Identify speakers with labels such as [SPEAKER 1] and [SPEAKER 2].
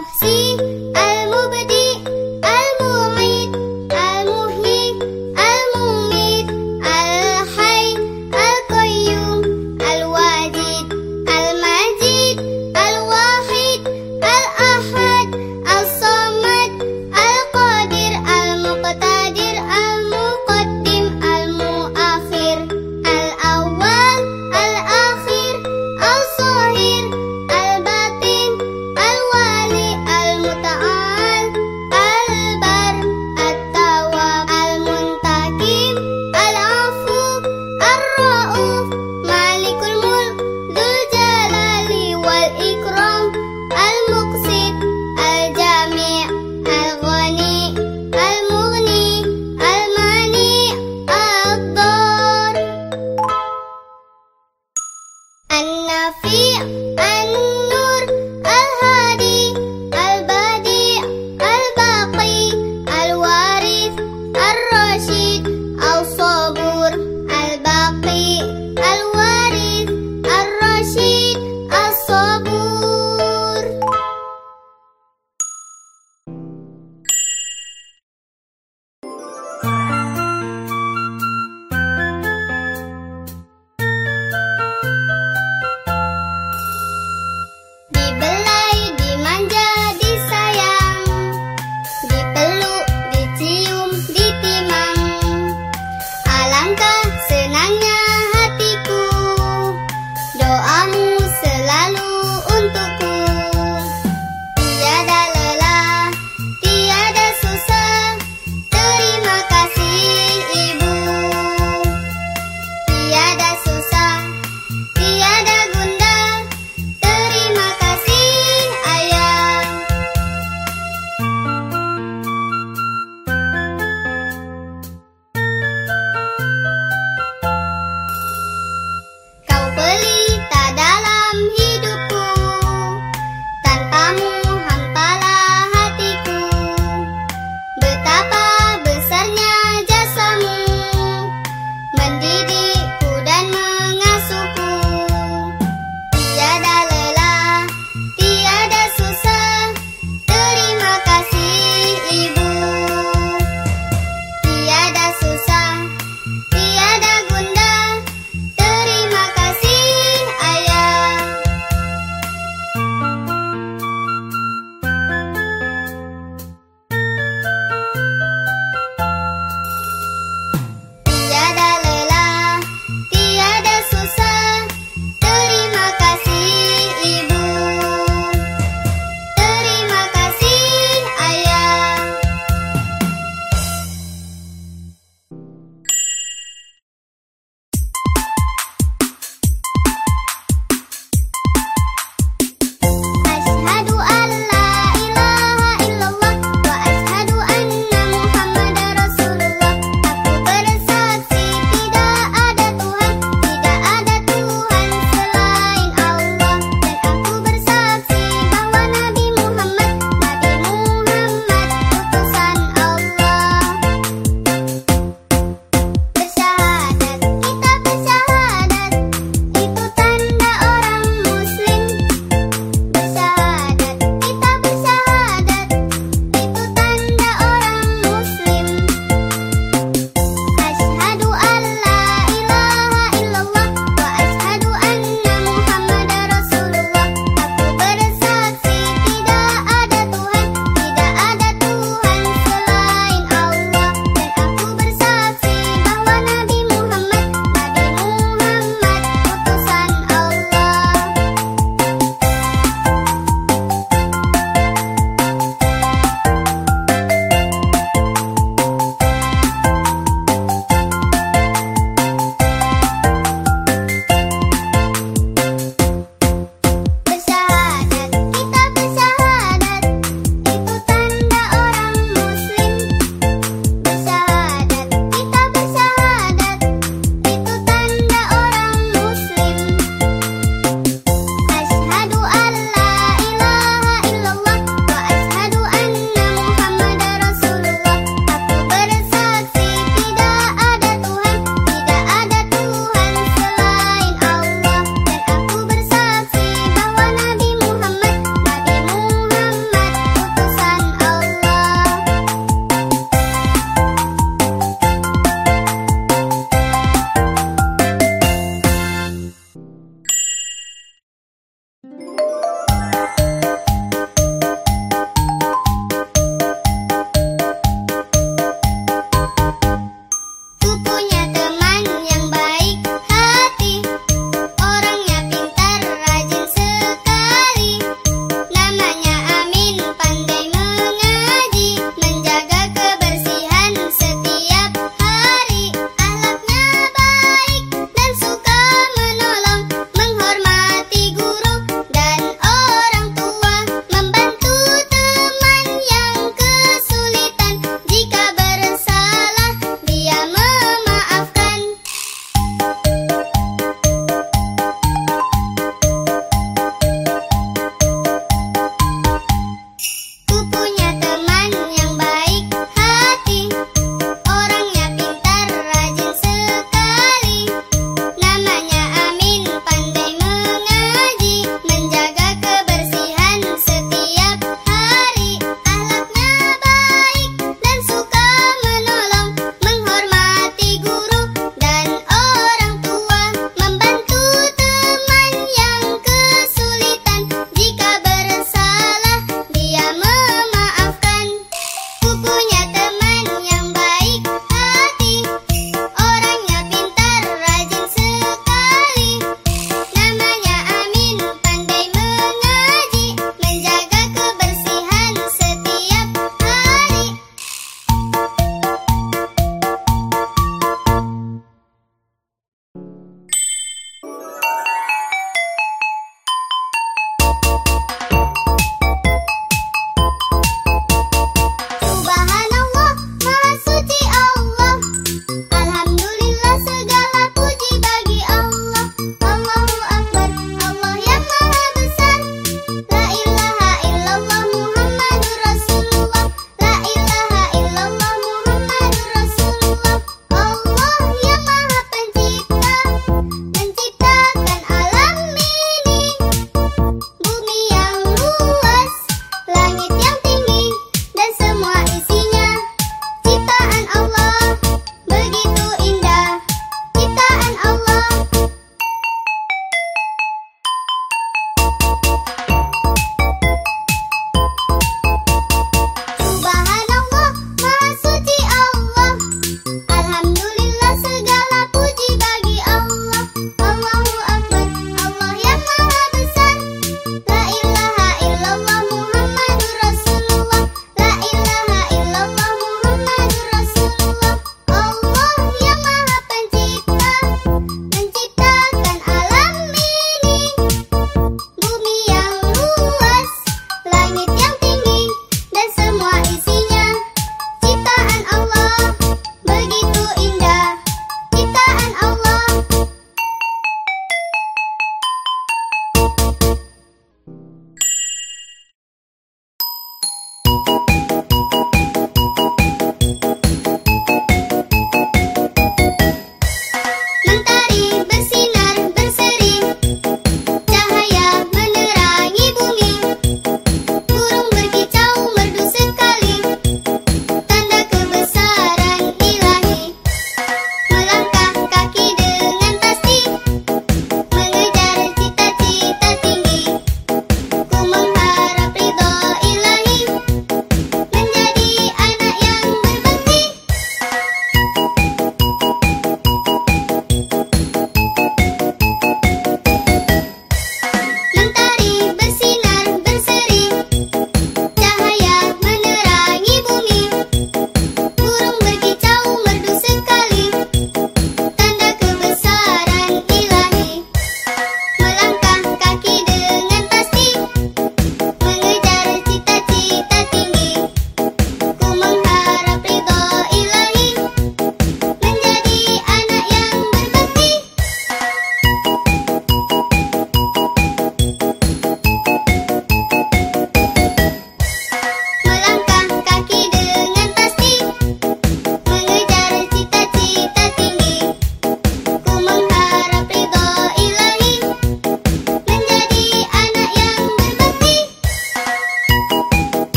[SPEAKER 1] 西 feel.